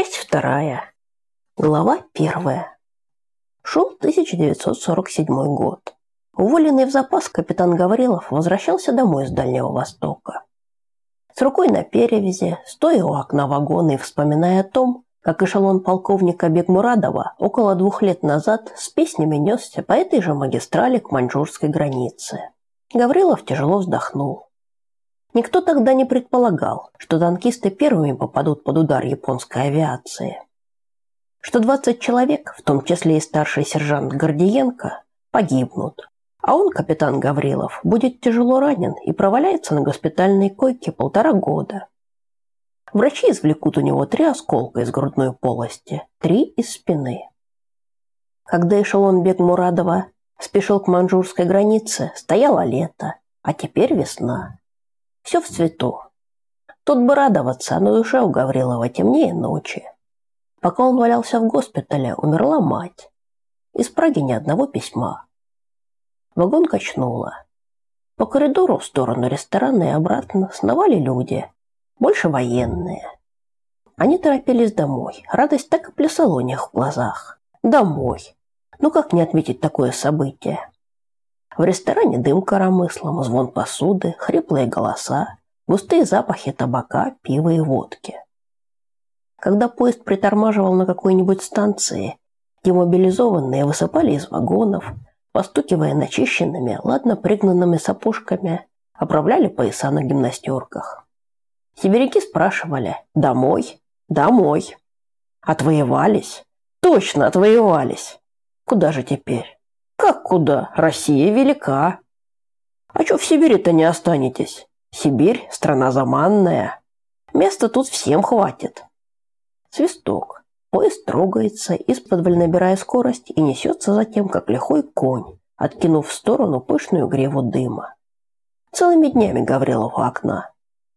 Часть вторая. Глава первая. Шел 1947 год. Уволенный в запас капитан Гаврилов возвращался домой с Дальнего Востока. С рукой на перевязи, стоя у окна вагона и вспоминая о том, как эшелон полковника Бегмурадова около двух лет назад с песнями несся по этой же магистрали к маньчжурской границе. Гаврилов тяжело вздохнул. Никто тогда не предполагал, что танкисты первыми попадут под удар японской авиации. Что 20 человек, в том числе и старший сержант Гордиенко, погибнут, а он, капитан Гаврилов, будет тяжело ранен и проваляется на госпитальной койке полтора года. Врачи извлекут у него три осколка из грудной полости, три из спины. Когда эшелон Бекмурадова спешил к маньчжурской границе, стояло лето, а теперь весна. Все в цвету. Тут бы радоваться, а на душе у Гаврилова темнее ночи. Пока он валялся в госпитале, умерла мать. Из Праги ни одного письма. Вагон качнуло. По коридору в сторону ресторана и обратно сновали люди, больше военные. Они торопились домой. Радость так и плясала у них в глазах. Домой. Ну как не отметить такое событие? В ресторане дым коромыслом, звон посуды, хриплые голоса, густые запахи табака, пива и водки. Когда поезд притормаживал на какой-нибудь станции, демобилизованные высыпали из вагонов, постукивая начищенными, ладно пригнанными сапожками, оправляли пояса на гимнастерках. Сибиряки спрашивали «Домой? Домой?» «Отвоевались?» «Точно отвоевались!» «Куда же теперь?» Как куда? Россия велика. А что в Сибири-то не останетесь? Сибирь – страна заманная. Места тут всем хватит. Свисток. Поезд трогается, из-под набирая скорость и несется затем, как лихой конь, откинув в сторону пышную греву дыма. Целыми днями Гаврилов у окна.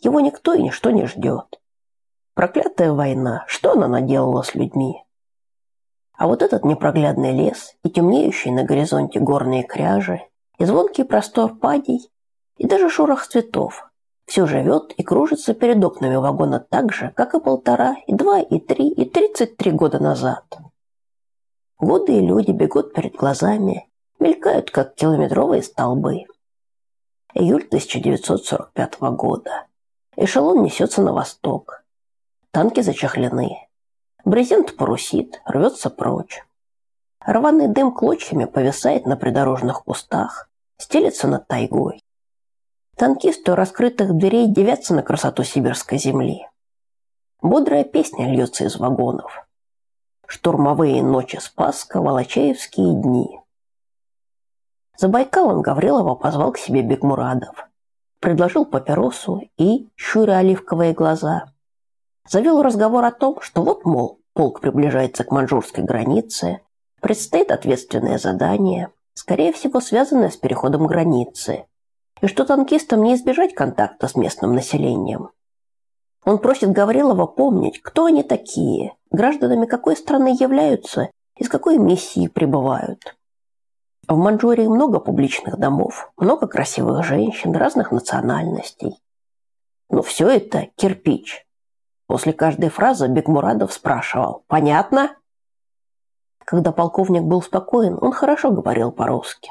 Его никто и ничто не ждет. Проклятая война, что она наделала с людьми? А вот этот непроглядный лес и темнеющие на горизонте горные кряжи, и звонкий простор падей, и даже шорох цветов все живет и кружится перед окнами вагона так же, как и полтора, и два, и три, и тридцать три года назад. Годы и люди бегут перед глазами, мелькают, как километровые столбы. Июль 1945 года. Эшелон несется на восток. Танки зачехлены, Брезент парусит, рвется прочь. Рваный дым клочьями повисает на придорожных кустах, стелется над тайгой. Танкисты у раскрытых дверей девятся на красоту сибирской земли. Бодрая песня льется из вагонов. Штурмовые ночи Спасска, Волочаевские дни. За Байкалом Гаврилова позвал к себе Бекмурадов. Предложил папиросу и, щуря оливковые глаза, завел разговор о том, что вот, мол, полк приближается к маньчжурской границе, предстоит ответственное задание, скорее всего, связанное с переходом границы, и что танкистам не избежать контакта с местным населением. Он просит Гаврилова помнить, кто они такие, гражданами какой страны являются и с какой миссией прибывают. В Маньчжурии много публичных домов, много красивых женщин разных национальностей. Но все это кирпич, После каждой фразы Бекмурадов спрашивал «Понятно?». Когда полковник был спокоен, он хорошо говорил по-русски.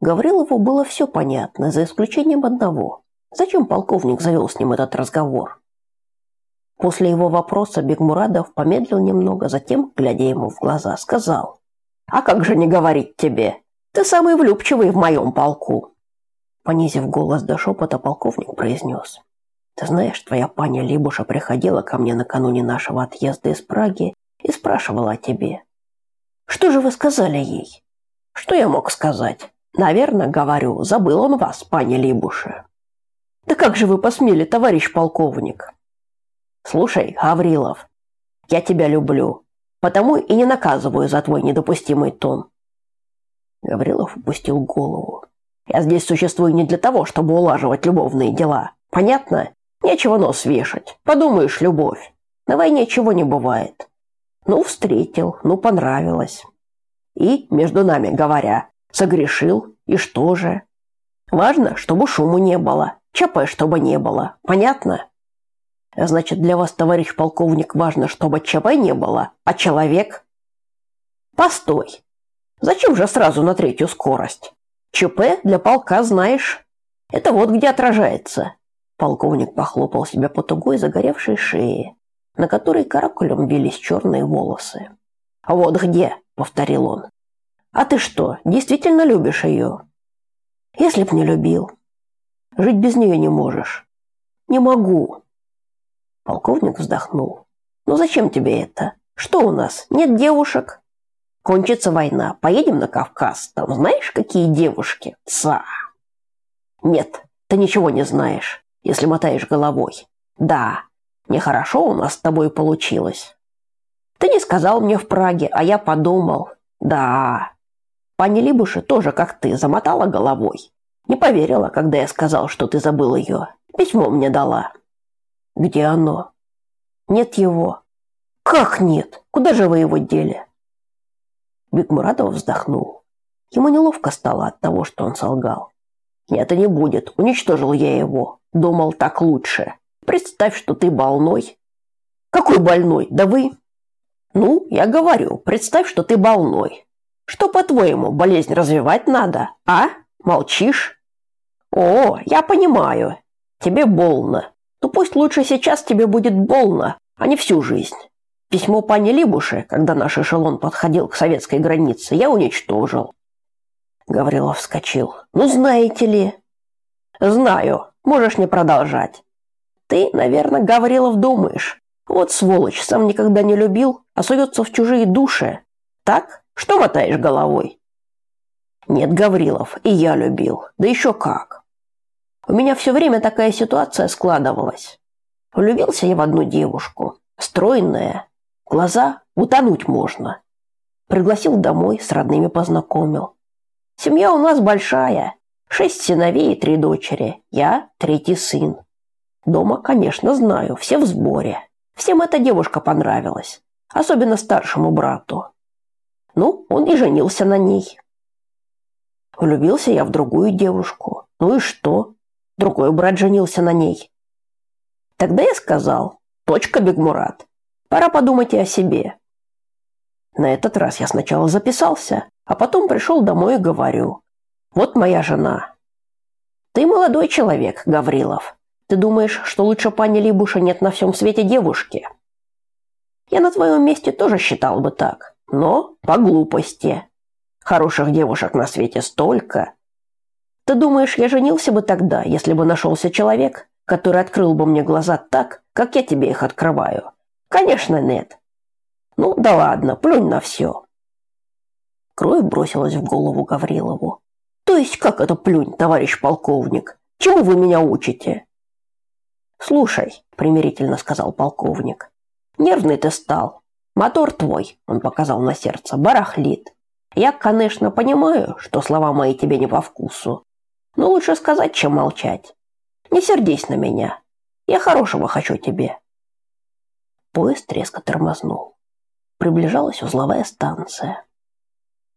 Гаврилову было все понятно, за исключением одного. Зачем полковник завел с ним этот разговор? После его вопроса Бекмурадов помедлил немного, затем, глядя ему в глаза, сказал «А как же не говорить тебе? Ты самый влюбчивый в моем полку!» Понизив голос до шепота, полковник произнес ты знаешь, твоя паня Либуша приходила ко мне накануне нашего отъезда из Праги и спрашивала о тебе. Что же вы сказали ей? Что я мог сказать? Наверное, говорю, забыл он вас, паня Либуша. Да как же вы посмели, товарищ полковник? Слушай, Гаврилов, я тебя люблю, потому и не наказываю за твой недопустимый тон. Гаврилов опустил голову. Я здесь существую не для того, чтобы улаживать любовные дела. Понятно? Нечего нос вешать. Подумаешь, любовь. На войне чего не бывает. Ну, встретил, ну, понравилось. И, между нами говоря, согрешил, и что же? Важно, чтобы шуму не было, ЧП чтобы не было. Понятно? Значит, для вас, товарищ полковник, важно, чтобы ЧП не было, а человек? Постой. Зачем же сразу на третью скорость? ЧП для полка знаешь. Это вот где отражается. Полковник похлопал себя по тугой загоревшей шее, на которой каракулем бились черные волосы. «А вот где?» — повторил он. «А ты что, действительно любишь ее?» «Если б не любил. Жить без нее не можешь». «Не могу». Полковник вздохнул. «Ну зачем тебе это? Что у нас, нет девушек?» «Кончится война, поедем на Кавказ, там знаешь, какие девушки? Ца!» «Нет, ты ничего не знаешь если мотаешь головой. Да, нехорошо у нас с тобой получилось. Ты не сказал мне в Праге, а я подумал. Да. Пани Либуши тоже, как ты, замотала головой. Не поверила, когда я сказал, что ты забыл ее. Письмо мне дала. Где оно? Нет его. Как нет? Куда же вы его дели? Бекмуратов вздохнул. Ему неловко стало от того, что он солгал. Нет, и не будет. Уничтожил я его. Думал, так лучше. Представь, что ты больной. Какой больной? Да вы... Ну, я говорю, представь, что ты больной. Что, по-твоему, болезнь развивать надо, а? Молчишь? О, я понимаю. Тебе больно. Ну пусть лучше сейчас тебе будет больно, а не всю жизнь. Письмо пани Либуше, когда наш эшелон подходил к советской границе, я уничтожил. Гаврилов вскочил. Ну, знаете ли... Знаю. Можешь не продолжать. Ты, наверное, Гаврилов, думаешь. Вот сволочь, сам никогда не любил, а суется в чужие души. Так? Что мотаешь головой? Нет, Гаврилов, и я любил. Да еще как. У меня все время такая ситуация складывалась. Влюбился я в одну девушку. Стройная. Глаза утонуть можно. Пригласил домой, с родными познакомил. Семья у нас большая. Шесть сыновей и три дочери. Я третий сын. Дома, конечно, знаю, все в сборе. Всем эта девушка понравилась. Особенно старшему брату. Ну, он и женился на ней. Влюбился я в другую девушку. Ну и что? Другой брат женился на ней. Тогда я сказал, точка, Бегмурат, пора подумать и о себе. На этот раз я сначала записался, а потом пришел домой и говорю, вот моя жена. Ты молодой человек, Гаврилов. Ты думаешь, что лучше пани Либуша нет на всем свете девушки? Я на твоем месте тоже считал бы так, но по глупости. Хороших девушек на свете столько. Ты думаешь, я женился бы тогда, если бы нашелся человек, который открыл бы мне глаза так, как я тебе их открываю? Конечно, нет. Ну, да ладно, плюнь на все. Кровь бросилась в голову Гаврилову. То есть как это плюнь, товарищ полковник? Чему вы меня учите? Слушай, примирительно сказал полковник. Нервный ты стал. Мотор твой, он показал на сердце, барахлит. Я, конечно, понимаю, что слова мои тебе не по вкусу. Но лучше сказать, чем молчать. Не сердись на меня. Я хорошего хочу тебе. Поезд резко тормознул. Приближалась узловая станция.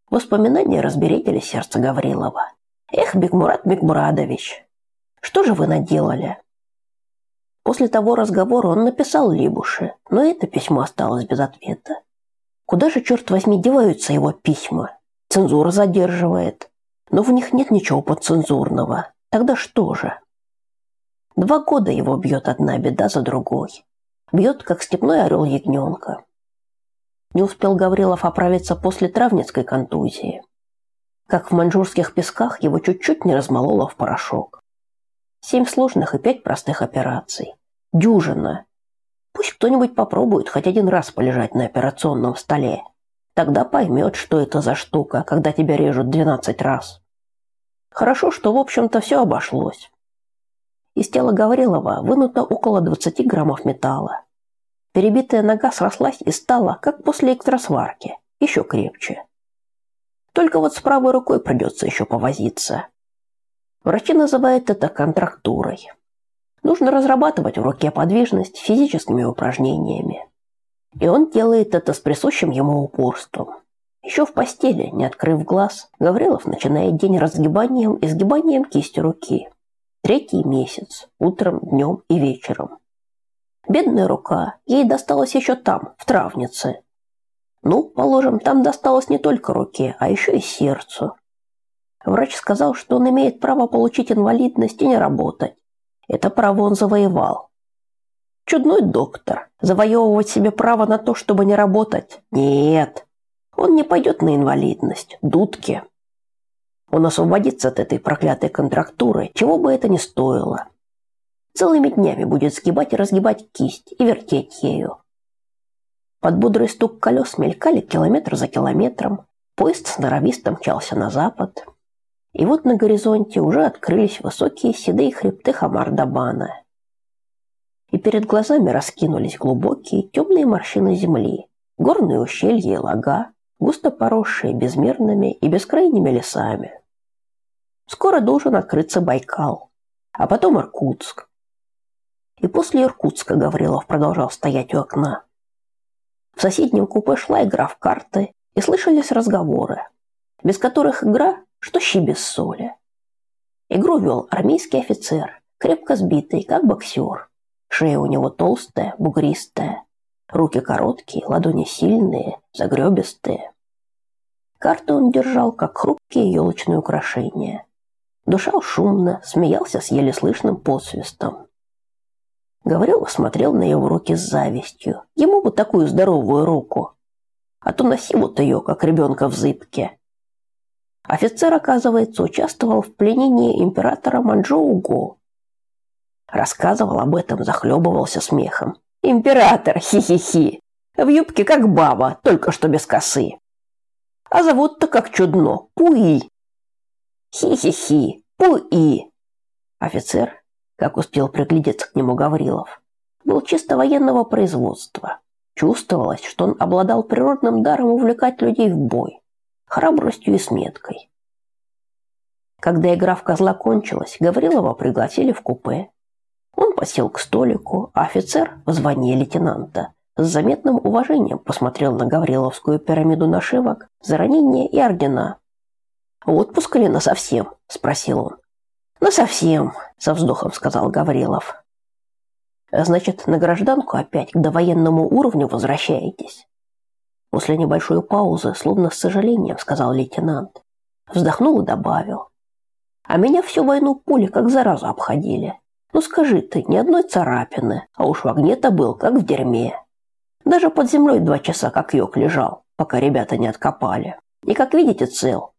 Воспоминания разбередили сердце Гаврилова. Эх, Бекмурат Бекмурадович, что же вы наделали? После того разговора он написал Либуше, но это письмо осталось без ответа. Куда же, черт возьми, деваются его письма? Цензура задерживает. Но в них нет ничего подцензурного. Тогда что же? Два года его бьет одна беда за другой. Бьет, как степной орел ягненка. Не успел Гаврилов оправиться после травницкой контузии. Как в маньчжурских песках его чуть-чуть не размололо в порошок. Семь сложных и пять простых операций. Дюжина. Пусть кто-нибудь попробует хоть один раз полежать на операционном столе. Тогда поймет, что это за штука, когда тебя режут 12 раз. Хорошо, что, в общем-то, все обошлось. Из тела Гаврилова вынуто около 20 граммов металла. Перебитая нога срослась и стала, как после электросварки, еще крепче. Только вот с правой рукой придется еще повозиться. Врачи называют это контрактурой. Нужно разрабатывать в руке подвижность физическими упражнениями. И он делает это с присущим ему упорством. Еще в постели, не открыв глаз, Гаврилов начинает день разгибанием и сгибанием кисти руки. Третий месяц, утром, днем и вечером. Бедная рука, ей досталось еще там, в травнице. Ну, положим, там досталось не только руке, а еще и сердцу. Врач сказал, что он имеет право получить инвалидность и не работать. Это право он завоевал. Чудной доктор. Завоевывать себе право на то, чтобы не работать? Нет. Он не пойдет на инвалидность. Дудки. Он освободится от этой проклятой контрактуры, чего бы это ни стоило. Целыми днями будет сгибать и разгибать кисть и вертеть ею. Под бодрый стук колес мелькали километр за километром. Поезд сноровисто мчался на запад. И вот на горизонте уже открылись высокие седые хребты Хамардабана. И перед глазами раскинулись глубокие темные морщины земли, горные ущелья и лага, густо поросшие безмерными и бескрайними лесами. Скоро должен открыться Байкал, а потом Иркутск. И после Иркутска Гаврилов продолжал стоять у окна. В соседнем купе шла игра в карты, и слышались разговоры, без которых игра, что щи без соли. Игру вел армейский офицер, крепко сбитый, как боксер. Шея у него толстая, бугристая, руки короткие, ладони сильные, загребистые. Карты он держал, как хрупкие елочные украшения. Дышал шумно, смеялся с еле слышным посвистом. Гаврилов смотрел на его руки с завистью. Ему бы такую здоровую руку. А то носи вот ее, как ребенка в зыбке. Офицер, оказывается, участвовал в пленении императора Манчжоу-Го. Рассказывал об этом, захлебывался смехом. «Император! Хи-хи-хи! В юбке как баба, только что без косы. А зовут-то как чудно. Пуи!» «Хи-хи-хи! Пуи!» Офицер как успел приглядеться к нему Гаврилов, был чисто военного производства. Чувствовалось, что он обладал природным даром увлекать людей в бой, храбростью и сметкой. Когда игра в козла кончилась, Гаврилова пригласили в купе. Он посел к столику, а офицер в звании лейтенанта с заметным уважением посмотрел на Гавриловскую пирамиду нашивок за ранения и ордена. «Отпуск ли насовсем?» – спросил он. «Ну, совсем», – со вздохом сказал Гаврилов. «Значит, на гражданку опять к довоенному уровню возвращаетесь?» После небольшой паузы, словно с сожалением, сказал лейтенант. Вздохнул и добавил. «А меня всю войну пули как заразу обходили. Ну скажи ты, ни одной царапины, а уж в огне-то был, как в дерьме. Даже под землей два часа как йог лежал, пока ребята не откопали. И, как видите, цел.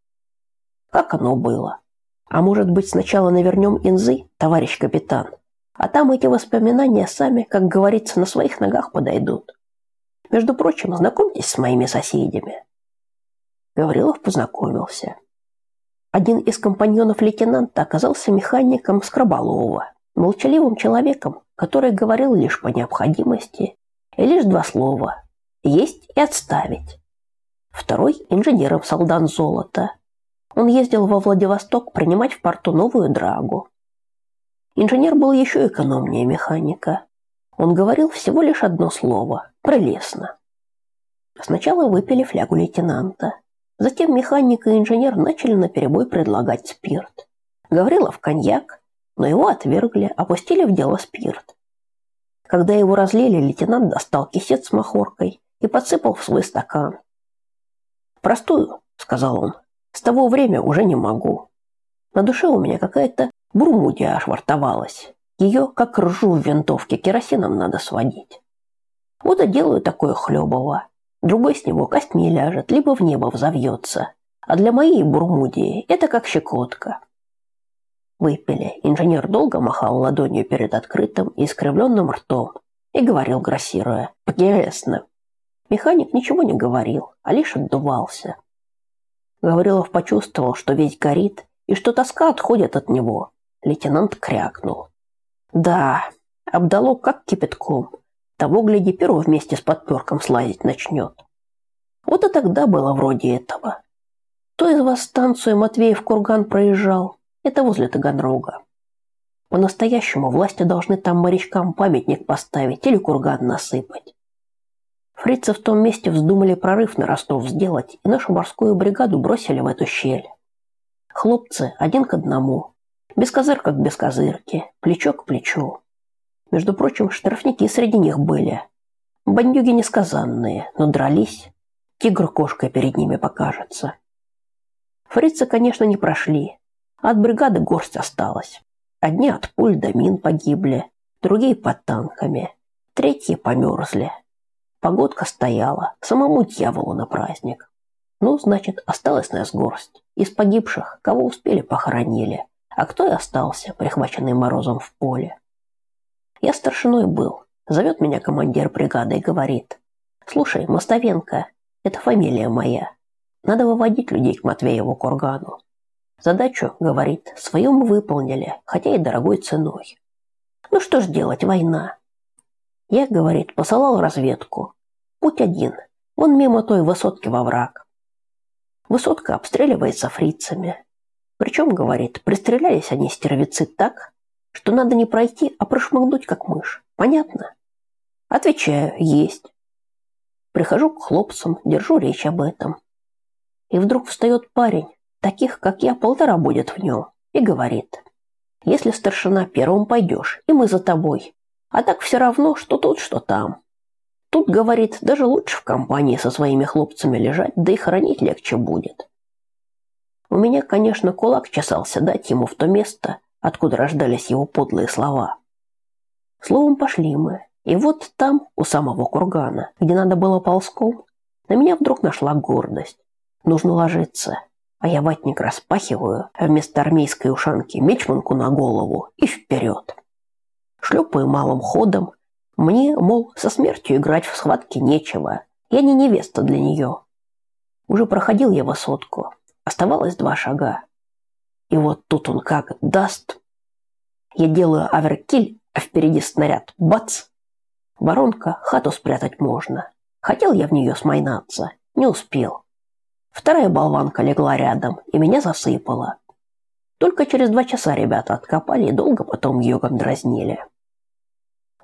Как оно было?» А может быть, сначала навернем инзы, товарищ капитан? А там эти воспоминания сами, как говорится, на своих ногах подойдут. Между прочим, знакомьтесь с моими соседями. Гаврилов познакомился. Один из компаньонов лейтенанта оказался механиком Скроболова, молчаливым человеком, который говорил лишь по необходимости и лишь два слова «есть» и «отставить». Второй – инженером солдан золота, он ездил во Владивосток принимать в порту новую драгу. Инженер был еще экономнее механика. Он говорил всего лишь одно слово – прелестно. Сначала выпили флягу лейтенанта. Затем механик и инженер начали наперебой предлагать спирт. Гаврилов коньяк, но его отвергли, опустили в дело спирт. Когда его разлили, лейтенант достал кисет с махоркой и подсыпал в свой стакан. «Простую», — сказал он, с того времени уже не могу. На душе у меня какая-то бурмудия ошвартовалась. Ее, как ржу в винтовке, керосином надо сводить. Вот и делаю такое хлебово. Другой с него костьми ляжет, либо в небо взовьется. А для моей бурмудии это как щекотка. Выпили. Инженер долго махал ладонью перед открытым и искривленным ртом и говорил, грассируя, «Прелестно». Механик ничего не говорил, а лишь отдувался. Гаврилов почувствовал, что весь горит и что тоска отходит от него. Лейтенант крякнул. Да, обдало как кипятком. Того, гляди, перо вместе с подперком слазить начнет. Вот и тогда было вроде этого. То из вас станцию Матвеев-Курган проезжал, это возле Таганрога. По-настоящему власти должны там морячкам памятник поставить или курган насыпать. Фрицы в том месте вздумали прорыв на Ростов сделать, и нашу морскую бригаду бросили в эту щель. Хлопцы один к одному, без козырка к без козырки, плечо к плечу. Между прочим, штрафники среди них были. Бандюги несказанные, но дрались. Тигр кошкой перед ними покажется. Фрицы, конечно, не прошли. От бригады горсть осталась. Одни от пуль до мин погибли, другие под танками, третьи померзли. Погодка стояла, самому дьяволу на праздник. Ну, значит, осталась нас горсть. Из погибших, кого успели, похоронили, а кто и остался, прихваченный морозом в поле. Я старшиной был. Зовет меня командир бригады и говорит. «Слушай, Мостовенко, это фамилия моя. Надо выводить людей к Матвееву кургану. Задачу, говорит, свою мы выполнили, хотя и дорогой ценой. Ну что ж делать, война. Я, говорит, посылал разведку. Путь один. Вон мимо той высотки во враг. Высотка обстреливается фрицами. Причем, говорит, пристрелялись они стервицы так, что надо не пройти, а прошмыгнуть как мышь. Понятно? Отвечаю, есть. Прихожу к хлопцам, держу речь об этом. И вдруг встает парень, таких, как я, полтора будет в нем, и говорит, если старшина первым пойдешь, и мы за тобой, а так все равно, что тут, что там. Тут, говорит, даже лучше в компании со своими хлопцами лежать, да и хоронить легче будет. У меня, конечно, кулак чесался дать ему в то место, откуда рождались его подлые слова. Словом, пошли мы. И вот там, у самого кургана, где надо было ползком, на меня вдруг нашла гордость. Нужно ложиться а я ватник распахиваю, а вместо армейской ушанки мечманку на голову и вперед. Шлепаю малым ходом. Мне, мол, со смертью играть в схватке нечего. Я не невеста для нее. Уже проходил я высотку. Оставалось два шага. И вот тут он как даст. Я делаю аверкиль, а впереди снаряд. Бац! Воронка, хату спрятать можно. Хотел я в нее смайнаться, не успел. Вторая болванка легла рядом и меня засыпала. Только через два часа ребята откопали и долго потом йогом дразнили.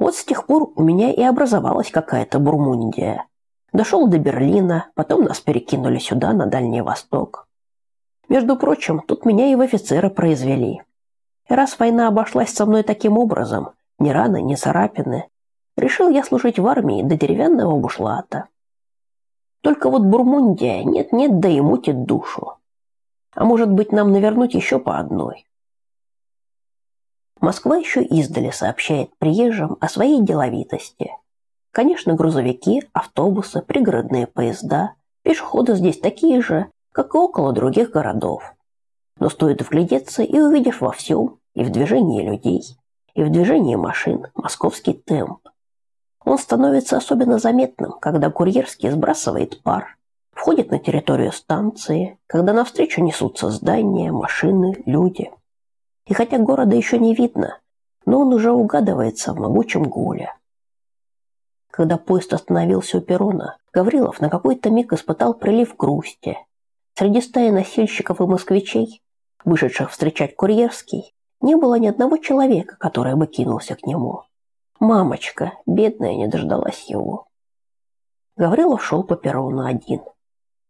Вот с тех пор у меня и образовалась какая-то Бурмундия. Дошел до Берлина, потом нас перекинули сюда, на Дальний Восток. Между прочим, тут меня и в офицеры произвели. И раз война обошлась со мной таким образом, ни раны, ни царапины, решил я служить в армии до деревянного бушлата. Только вот Бурмундия нет-нет, да и мутит душу. А может быть, нам навернуть еще по одной? Москва еще издали сообщает приезжим о своей деловитости. Конечно, грузовики, автобусы, пригородные поезда, пешеходы здесь такие же, как и около других городов. Но стоит вглядеться и увидишь во всем, и в движении людей, и в движении машин, московский темп. Он становится особенно заметным, когда курьерский сбрасывает пар, входит на территорию станции, когда навстречу несутся здания, машины, люди. И хотя города еще не видно, но он уже угадывается в могучем гуле. Когда поезд остановился у перрона, Гаврилов на какой-то миг испытал прилив грусти. Среди стаи носильщиков и москвичей, вышедших встречать курьерский, не было ни одного человека, который бы кинулся к нему. Мамочка, бедная, не дождалась его. Гаврилов шел по перрону один.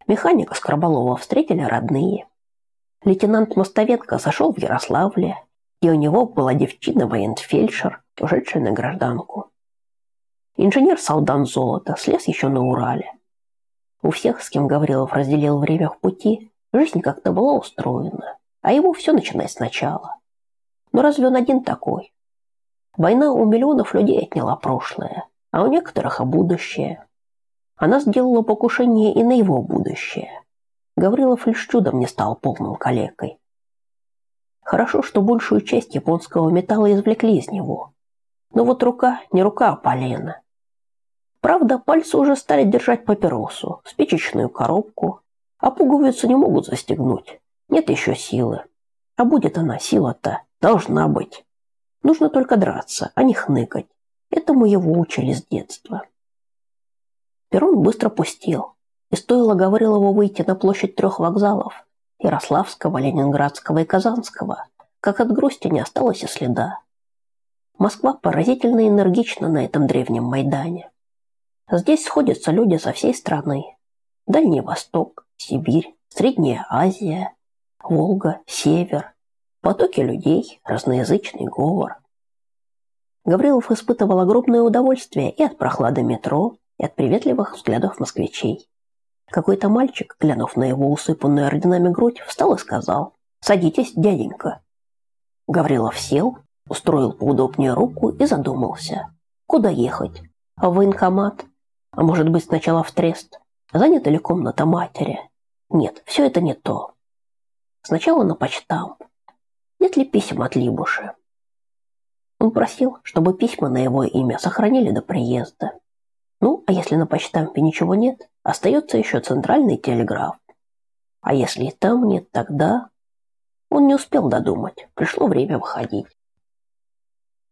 Механика Скороболова встретили родные. Лейтенант Мостовенко зашел в Ярославле, и у него была девчина-военфельдшер, ушедшая на гражданку. Инженер Салдан Золото слез еще на Урале. У всех, с кем Гаврилов разделил время в пути, жизнь как-то была устроена, а его все начинать сначала. Но разве он один такой? Война у миллионов людей отняла прошлое, а у некоторых и будущее. Она сделала покушение и на его будущее. Гаврилов лишь чудом не стал полным калекой. Хорошо, что большую часть японского металла извлекли из него. Но вот рука не рука, а полено. Правда, пальцы уже стали держать папиросу, спичечную коробку, а пуговицу не могут застегнуть. Нет еще силы. А будет она, сила-то, должна быть. Нужно только драться, а не хныкать. Этому его учили с детства. Перрон быстро пустел, и стоило Гаврилову выйти на площадь трех вокзалов – Ярославского, Ленинградского и Казанского, как от грусти не осталось и следа. Москва поразительно энергична на этом древнем Майдане. Здесь сходятся люди со всей страны. Дальний Восток, Сибирь, Средняя Азия, Волга, Север, потоки людей, разноязычный говор. Гаврилов испытывал огромное удовольствие и от прохлады метро, и от приветливых взглядов москвичей. Какой-то мальчик, глянув на его усыпанную орденами грудь, встал и сказал «Садитесь, дяденька». Гаврилов сел, устроил поудобнее руку и задумался. Куда ехать? В военкомат? А может быть сначала в трест? Занята ли комната матери? Нет, все это не то. Сначала на почтам. Нет ли писем от Либуши? Он просил, чтобы письма на его имя сохранили до приезда. Ну, а если на почтампе ничего нет, остается еще центральный телеграф. А если и там нет, тогда... Он не успел додумать, пришло время выходить.